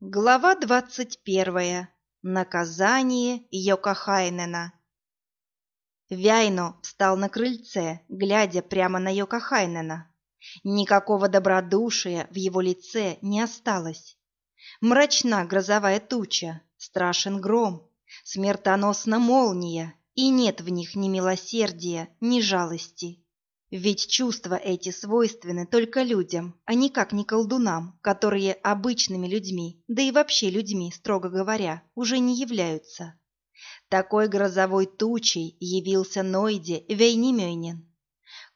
Глава двадцать первая. Наказание Йокахайнена. Вяйно встал на крыльце, глядя прямо на Йокахайнена. Никакого добродушия в его лице не осталось. Мрачна грозовая туча, страшен гром, смертоносна молния, и нет в них ни милосердия, ни жалости. Ведь чувства эти свойственны только людям, а никак не колдунам, которые обычными людьми, да и вообще людьми, строго говоря, уже не являются. Такой грозовой тучей явился Нойде Вейнемёйнин.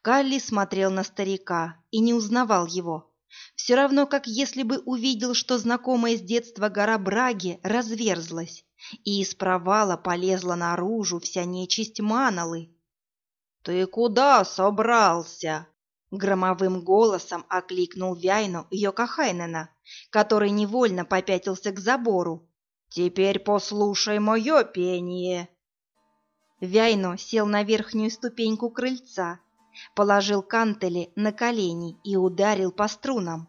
Калли смотрел на старика и не узнавал его. Все равно, как если бы увидел, что знакомая с детства гора Браги разверзлась, и из провала полезла наружу вся нечисть Маналы, «Ты куда собрался?» Громовым голосом окликнул Вяйну Йокахайнена, который невольно попятился к забору. «Теперь послушай мое пение!» Вяйно сел на верхнюю ступеньку крыльца, положил кантели на колени и ударил по струнам.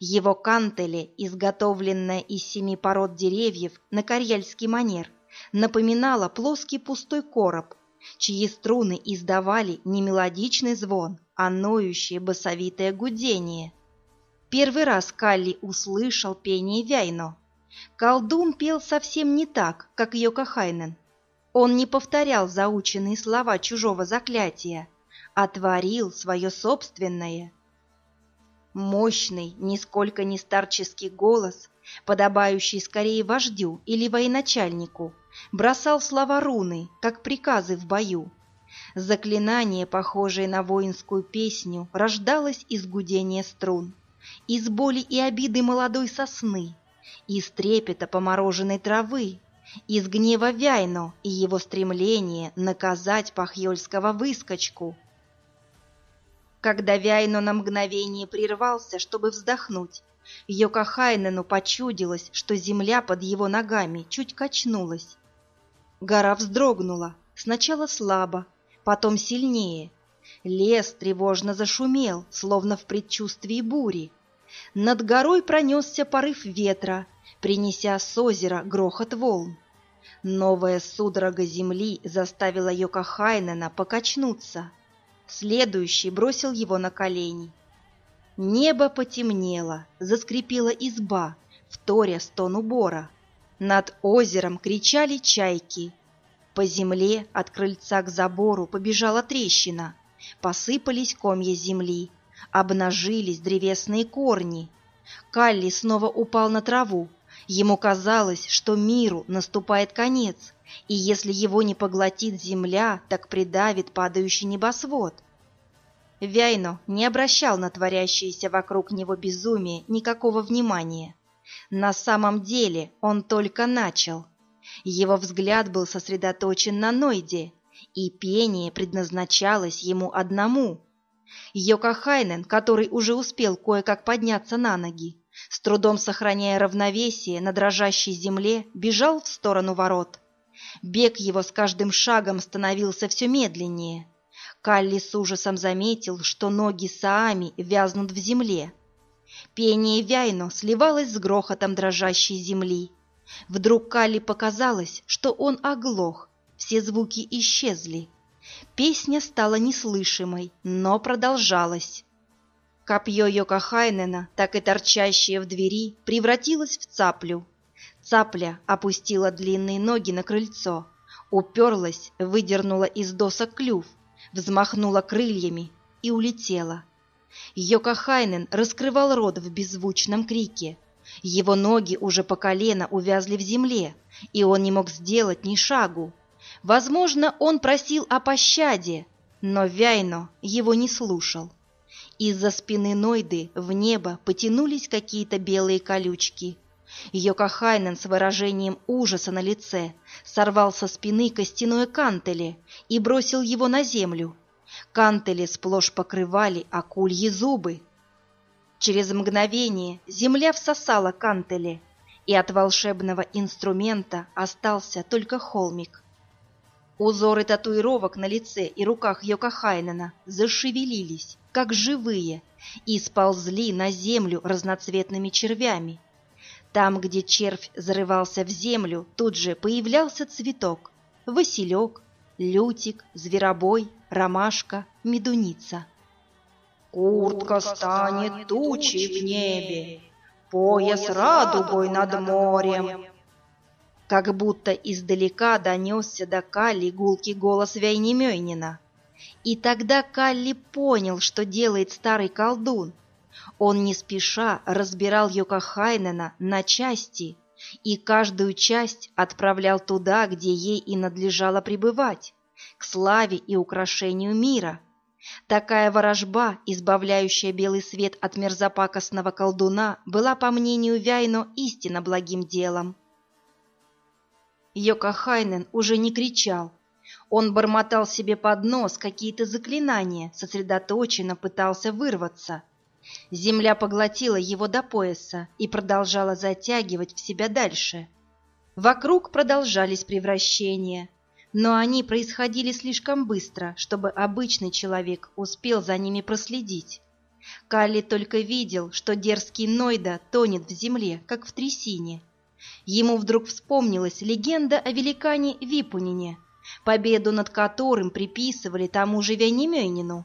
Его кантели, изготовленная из семи пород деревьев на карьяльский манер, напоминала плоский пустой короб, чьи струны издавали не мелодичный звон, а ноющее басовитое гудение. Первый раз Калли услышал пение Вяйно. Колдун пел совсем не так, как Йокахайнен. Он не повторял заученные слова чужого заклятия, а творил свое собственное. Мощный, нисколько не старческий голос, подобающий скорее вождю или военачальнику – бросал слова руны, как приказы в бою. Заклинание, похожее на воинскую песню, рождалось из гудения струн, из боли и обиды молодой сосны, из трепета помороженной травы, из гнева Вяйно и его стремления наказать пахьёльского выскочку. Когда Вяйно на мгновение прервался, чтобы вздохнуть, Йокахайнену почудилось, что земля под его ногами чуть качнулась, Гора вздрогнула, сначала слабо, потом сильнее. Лес тревожно зашумел, словно в предчувствии бури. Над горой пронесся порыв ветра, принеся с озера грохот волн. Новая судорога земли заставила Йокахайнена покачнуться. Следующий бросил его на колени. Небо потемнело, заскрипела изба, вторя стон убора. Над озером кричали чайки. По земле от крыльца к забору побежала трещина. Посыпались комья земли, обнажились древесные корни. Калли снова упал на траву. Ему казалось, что миру наступает конец, и если его не поглотит земля, так придавит падающий небосвод. Вяйно не обращал на творящееся вокруг него безумие никакого внимания. На самом деле он только начал. Его взгляд был сосредоточен на Нойде, и пение предназначалось ему одному. Йокахайнен, который уже успел кое-как подняться на ноги, с трудом сохраняя равновесие на дрожащей земле, бежал в сторону ворот. Бег его с каждым шагом становился все медленнее. Калли с ужасом заметил, что ноги Саами вязнут в земле. Пение Вяйно сливалось с грохотом дрожащей земли. Вдруг Кали показалось, что он оглох, все звуки исчезли. Песня стала неслышимой, но продолжалась. Копье Йокахайнена, так и торчащее в двери, превратилось в цаплю. Цапля опустила длинные ноги на крыльцо, уперлась, выдернула из досок клюв, взмахнула крыльями и улетела. Йокахайнен раскрывал рот в беззвучном крике. Его ноги уже по колено увязли в земле, и он не мог сделать ни шагу. Возможно, он просил о пощаде, но Вяйно его не слушал. Из-за спины Нойды в небо потянулись какие-то белые колючки. Йокахайнен с выражением ужаса на лице сорвал со спины костяное кантеле и бросил его на землю. Кантели сплошь покрывали акульи зубы. Через мгновение земля всосала кантели, и от волшебного инструмента остался только холмик. Узоры татуировок на лице и руках Йокахайнена зашевелились, как живые, и сползли на землю разноцветными червями. Там, где червь зарывался в землю, тут же появлялся цветок. Василек, лютик, зверобой, ромашка, медуница. Куртка станет тучей в небе, пояс радугой над морем. Как будто издалека донесся до Калли гулкий голос Вяйнемёйнина. И тогда Калли понял, что делает старый колдун. Он не спеша разбирал Йокахайнена на части и каждую часть отправлял туда, где ей и надлежало пребывать, к славе и украшению мира. Такая ворожба, избавляющая белый свет от мерзопакостного колдуна, была, по мнению Вяйно, истинно благим делом. Йокахайнен уже не кричал. Он бормотал себе под нос какие-то заклинания, сосредоточенно пытался вырваться. Земля поглотила его до пояса и продолжала затягивать в себя дальше. Вокруг продолжались превращения, но они происходили слишком быстро, чтобы обычный человек успел за ними проследить. Калли только видел, что дерзкий Нойда тонет в земле, как в трясине. Ему вдруг вспомнилась легенда о великане Випунине, победу над которым приписывали тому же Вянемёнину.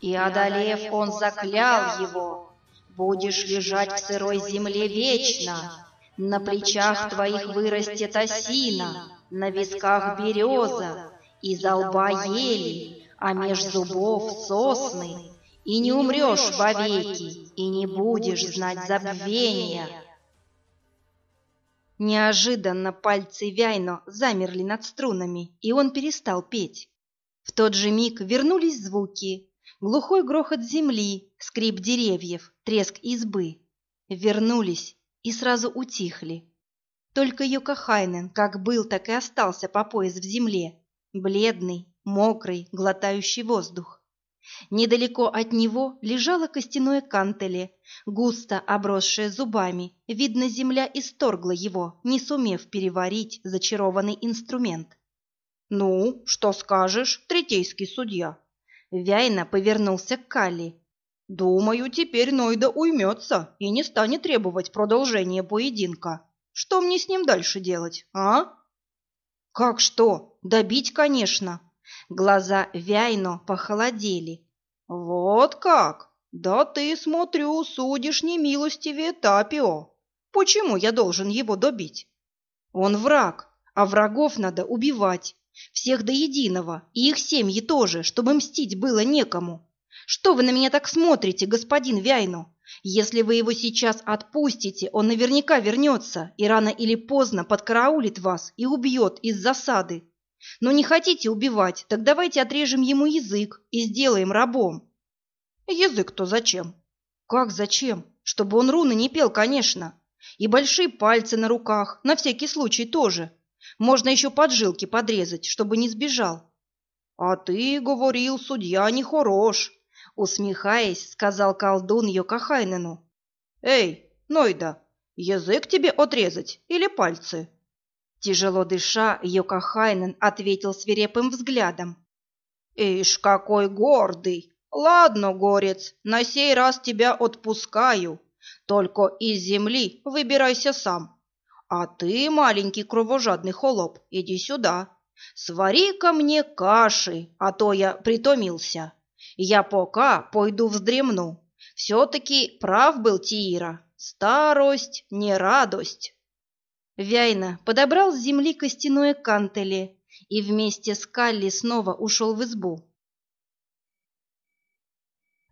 И, одолев, он заклял его, «Будешь лежать в сырой земле вечно, на плечах твоих вырастет осина, на висках береза, из лба ели, а меж зубов сосны, и не умрешь вовеки, и не будешь знать забвения». Неожиданно пальцы Вяйно замерли над струнами, и он перестал петь. В тот же миг вернулись звуки. Глухой грохот земли, скрип деревьев, треск избы. Вернулись и сразу утихли. Только Йокахайнен как был, так и остался по пояс в земле, бледный, мокрый, глотающий воздух. Недалеко от него лежало костяное кантеле, густо обросшее зубами. Видно, земля исторгла его, не сумев переварить зачарованный инструмент. «Ну, что скажешь, третейский судья?» Вяйна повернулся к Калли. «Думаю, теперь Нойда уймется и не станет требовать продолжения поединка. Что мне с ним дальше делать, а?» «Как что? Добить, конечно!» Глаза Вяйно похолодели. «Вот как! Да ты, смотрю, судишь немилостивее Тапио. Почему я должен его добить?» «Он враг, а врагов надо убивать. Всех до единого, и их семьи тоже, чтобы мстить было некому. Что вы на меня так смотрите, господин Вяйно? Если вы его сейчас отпустите, он наверняка вернется и рано или поздно подкараулит вас и убьет из засады. Но не хотите убивать, так давайте отрежем ему язык и сделаем рабом. Язык-то зачем? Как зачем? Чтобы он руны не пел, конечно. И большие пальцы на руках, на всякий случай тоже. Можно еще поджилки подрезать, чтобы не сбежал. А ты говорил, судья не хорош, усмехаясь, сказал колдун Йокахайнену. Эй, Нойда, язык тебе отрезать или пальцы? Тяжело дыша, Йокахайнен ответил свирепым взглядом. «Ишь, какой гордый! Ладно, горец, на сей раз тебя отпускаю. Только из земли выбирайся сам. А ты, маленький кровожадный холоп, иди сюда. Свари-ка мне каши, а то я притомился. Я пока пойду вздремну. Все-таки прав был Тиира. Старость не радость». Вяйна подобрал с земли костяное кантеле и вместе с Калли снова ушел в избу.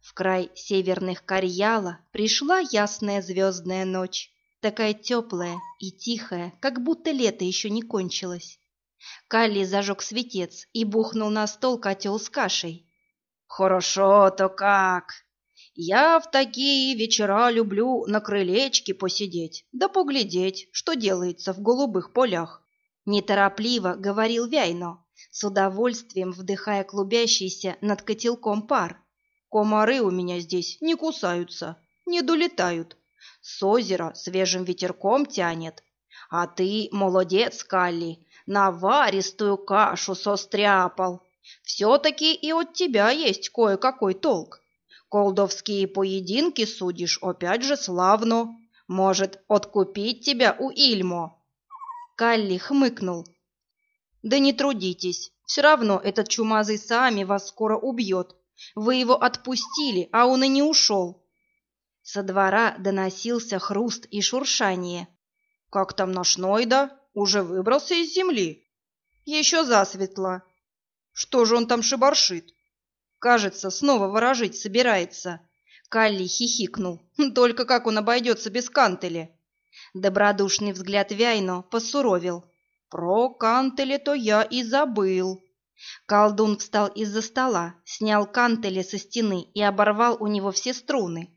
В край северных Карьяла пришла ясная звездная ночь, такая теплая и тихая, как будто лето еще не кончилось. Калли зажег светец и бухнул на стол котел с кашей. «Хорошо-то как!» Я в такие вечера люблю на крылечке посидеть, да поглядеть, что делается в голубых полях. Неторопливо говорил Вяйно, с удовольствием вдыхая клубящийся над котелком пар. Комары у меня здесь не кусаются, не долетают. С озера свежим ветерком тянет. А ты, молодец, Калли, наваристую кашу состряпал. Все-таки и от тебя есть кое-какой толк. Колдовские поединки судишь опять же славно. Может, откупить тебя у Ильмо?» Калли хмыкнул. «Да не трудитесь, все равно этот чумазый Саами вас скоро убьет. Вы его отпустили, а он и не ушел». Со двора доносился хруст и шуршание. «Как там наш Нойда? Уже выбрался из земли?» «Еще засветло. Что же он там шибаршит?» «Кажется, снова ворожить собирается». Калли хихикнул. «Только как он обойдется без кантели?» Добродушный взгляд Вяйно посуровил. «Про кантели-то я и забыл». Колдун встал из-за стола, снял кантели со стены и оборвал у него все струны.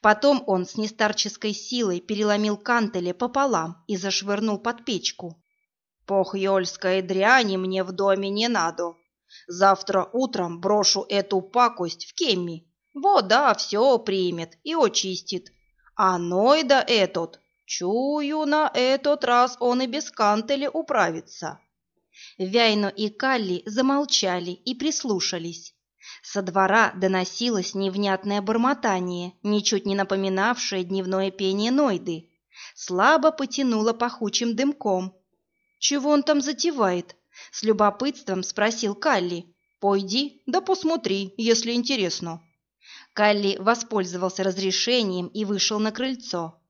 Потом он с нестарческой силой переломил кантели пополам и зашвырнул под печку. «Похьёльской дряни мне в доме не надо. Завтра утром брошу эту пакость в кемми. Вода все примет и очистит. А Нойда этот, чую, на этот раз он и без кантели управится». Вяйно и Калли замолчали и прислушались. Со двора доносилось невнятное бормотание, ничуть не напоминавшее дневное пение Нойды. Слабо потянуло пахучим дымком. «Чего он там затевает?» — с любопытством спросил Калли. «Пойди, да посмотри, если интересно». Калли воспользовался разрешением и вышел на крыльцо.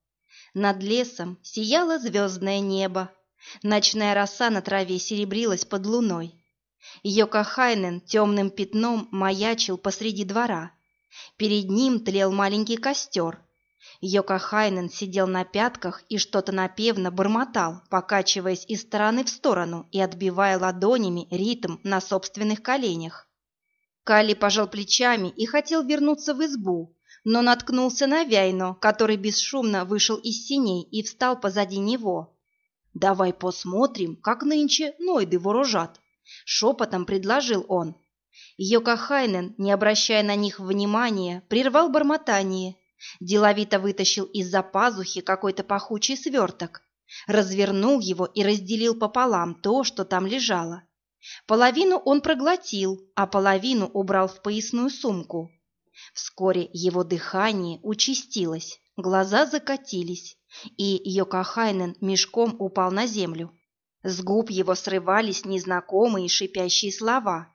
Над лесом сияло звездное небо. Ночная роса на траве серебрилась под луной. Йокахайнен темным пятном маячил посреди двора. Перед ним тлел маленький костер. Йокахайнен сидел на пятках и что-то напевно бормотал, покачиваясь из стороны в сторону и отбивая ладонями ритм на собственных коленях. Кали пожал плечами и хотел вернуться в избу, но наткнулся на Вяйно, который бесшумно вышел из синей и встал позади него. «Давай посмотрим, как нынче нойды вооружат», — шепотом предложил он. Йокахайнен, не обращая на них внимания, прервал бормотание, деловито вытащил из-за пазухи какой-то пахучий сверток, развернул его и разделил пополам то, что там лежало. Половину он проглотил, а половину убрал в поясную сумку. Вскоре его дыхание участилось, глаза закатились, и Йокахайнен мешком упал на землю. С губ его срывались незнакомые шипящие слова.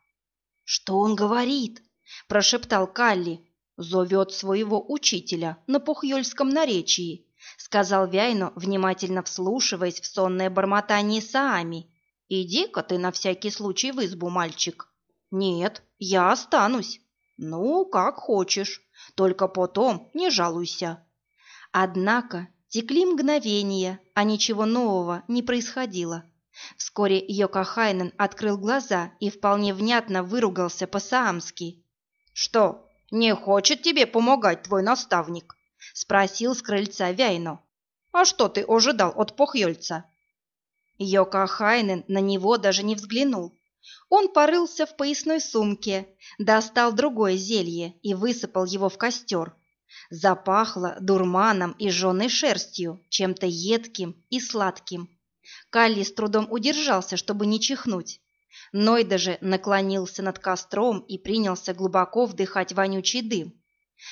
«Что он говорит?» – прошептал Калли. «Зовет своего учителя на пухьёльском наречии», – сказал Вяйно, внимательно вслушиваясь в сонное бормотание Саами. «Иди-ка ты на всякий случай в избу, мальчик». «Нет, я останусь». «Ну, как хочешь, только потом не жалуйся». Однако текли мгновения, а ничего нового не происходило. Вскоре Йокахайнен открыл глаза и вполне внятно выругался по-саамски. «Что, не хочет тебе помогать твой наставник?» — спросил с крыльца Вяйно. «А что ты ожидал от похьёльца?» Йокахайнен на него даже не взглянул. Он порылся в поясной сумке, достал другое зелье и высыпал его в костер. Запахло дурманом и жженой шерстью, чем-то едким и сладким. Калли с трудом удержался, чтобы не чихнуть. Ной даже наклонился над костром и принялся глубоко вдыхать вонючий дым.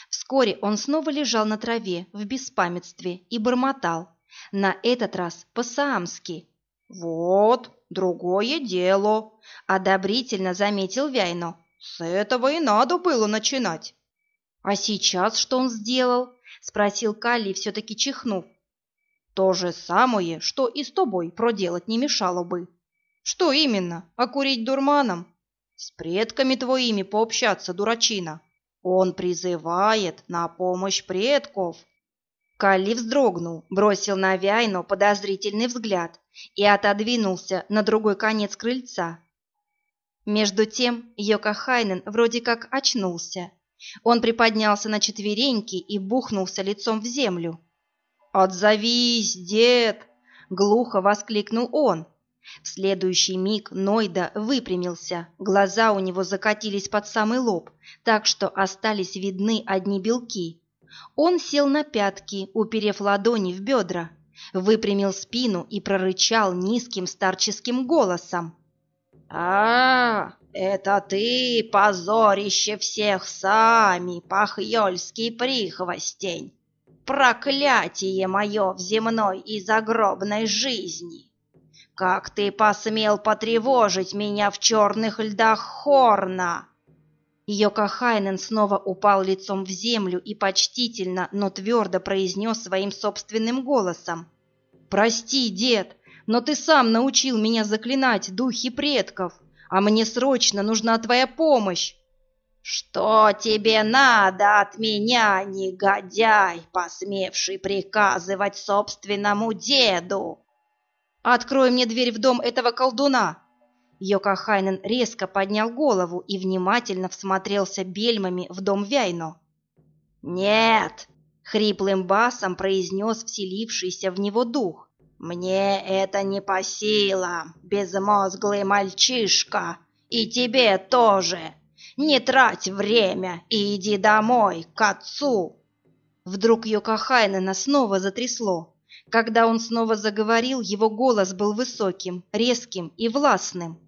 Вскоре он снова лежал на траве в беспамятстве и бормотал, на этот раз по-саамски. «Вот, другое дело», — одобрительно заметил Вяйно. «С этого и надо было начинать». «А сейчас что он сделал?» — спросил Калли, все-таки чихнув. То же самое, что и с тобой проделать не мешало бы. Что именно? Окурить дурманом? С предками твоими пообщаться, дурачина. Он призывает на помощь предков. Калли вздрогнул, бросил на Вяйно подозрительный взгляд и отодвинулся на другой конец крыльца. Между тем Йока Хайнен вроде как очнулся. Он приподнялся на четвереньки и бухнулся лицом в землю. «Отзовись, дед!» — глухо воскликнул он. В следующий миг Нойда выпрямился, глаза у него закатились под самый лоб, так что остались видны одни белки. Он сел на пятки, уперев ладони в бедра, выпрямил спину и прорычал низким старческим голосом. «А, это ты, позорище всех сами, пахьёльский прихвостень! Проклятие мое в земной и загробной жизни! Как ты посмел потревожить меня в черных льдах Хорна?» Йокахайнен снова упал лицом в землю и почтительно, но твердо произнес своим собственным голосом. «Прости, дед, но ты сам научил меня заклинать духи предков, а мне срочно нужна твоя помощь!» «Что тебе надо от меня, негодяй, посмевший приказывать собственному деду?» «Открой мне дверь в дом этого колдуна!» Йокахайнен резко поднял голову и внимательно всмотрелся бельмами в дом Вяйно. «Нет!» — хриплым басом произнес вселившийся в него дух. «Мне это не по силам, безмозглый мальчишка, и тебе тоже!» Не трать время и иди домой, к отцу!» Вдруг Йокахайнена снова затрясло. Когда он снова заговорил, его голос был высоким, резким и властным.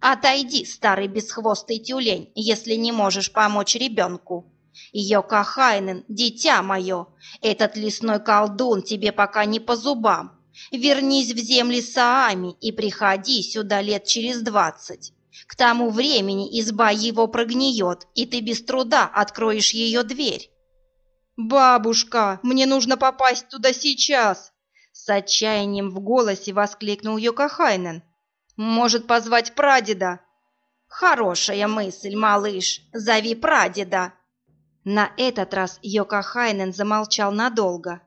«Отойди, старый бесхвостый тюлень, если не можешь помочь ребенку!» «Йокахайнен, дитя мое, этот лесной колдун тебе пока не по зубам. Вернись в земли Саами и приходи сюда лет через двадцать. К тому времени изба его прогниет, и ты без труда откроешь ее дверь. «Бабушка, мне нужно попасть туда сейчас!» С отчаянием в голосе воскликнул Йокахайнен. «Может, позвать прадеда?» «Хорошая мысль, малыш, зови прадеда!» На этот раз Йокахайнен замолчал надолго.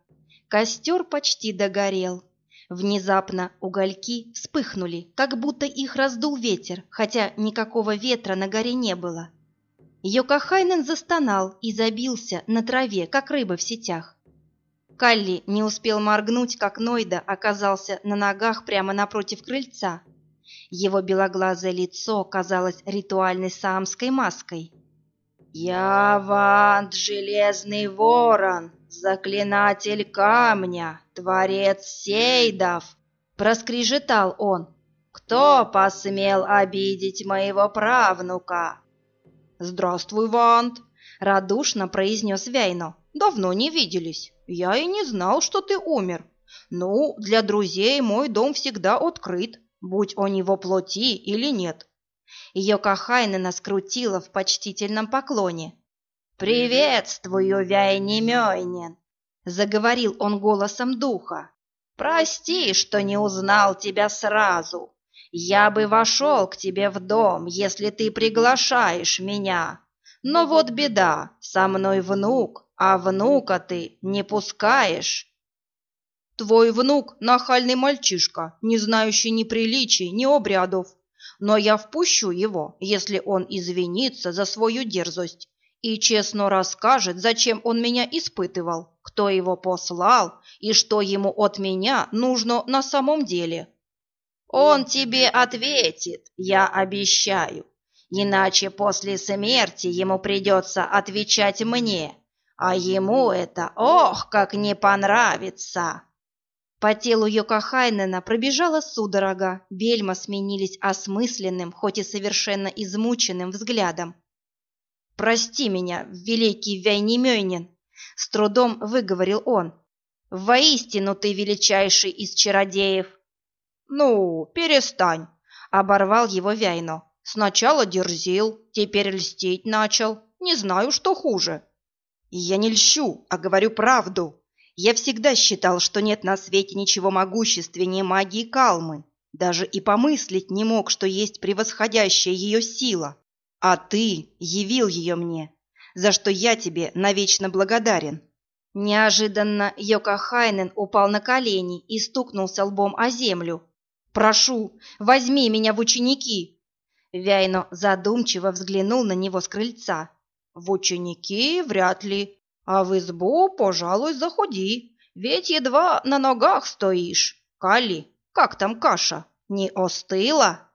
Костер почти догорел. Внезапно угольки вспыхнули, как будто их раздул ветер, хотя никакого ветра на горе не было. Йокахайнен застонал и забился на траве, как рыба в сетях. Калли не успел моргнуть, как Нойда оказался на ногах прямо напротив крыльца. Его белоглазое лицо казалось ритуальной саамской маской. «Я Вант, Железный Ворон, заклинатель камня, творец сейдов!» — проскрежетал он. «Кто посмел обидеть моего правнука?» «Здравствуй, Вант!» — радушно произнес Вяйно. «Давно не виделись. Я и не знал, что ты умер. Ну, для друзей мой дом всегда открыт, будь он его плоти или нет. Ее Кахайнена скрутила в почтительном поклоне. «Приветствую, Вяйнемёйнин!» — заговорил он голосом духа. «Прости, что не узнал тебя сразу. Я бы вошел к тебе в дом, если ты приглашаешь меня. Но вот беда, со мной внук, а внука ты не пускаешь». «Твой внук — нахальный мальчишка, не знающий ни приличий, ни обрядов», но я впущу его, если он извинится за свою дерзость и честно расскажет, зачем он меня испытывал, кто его послал и что ему от меня нужно на самом деле. Он тебе ответит, я обещаю, иначе после смерти ему придется отвечать мне, а ему это, ох, как не понравится. По телу Йокахайнена пробежала судорога, бельма сменились осмысленным, хоть и совершенно измученным взглядом. «Прости меня, великий Вяйнемёйнин!» — с трудом выговорил он. «Воистину ты величайший из чародеев!» «Ну, перестань!» — оборвал его Вяйно. «Сначала дерзил, теперь льстить начал. Не знаю, что хуже». «Я не льщу, а говорю правду!» Я всегда считал, что нет на свете ничего могущественнее магии Калмы. Даже и помыслить не мог, что есть превосходящая ее сила. А ты явил ее мне, за что я тебе навечно благодарен. Неожиданно Йокахайнен упал на колени и стукнулся лбом о землю. «Прошу, возьми меня в ученики!» Вяйно задумчиво взглянул на него с крыльца. «В ученики вряд ли. А в избу, пожалуй, заходи, ведь едва на ногах стоишь. Кали, как там каша? Не остыла?»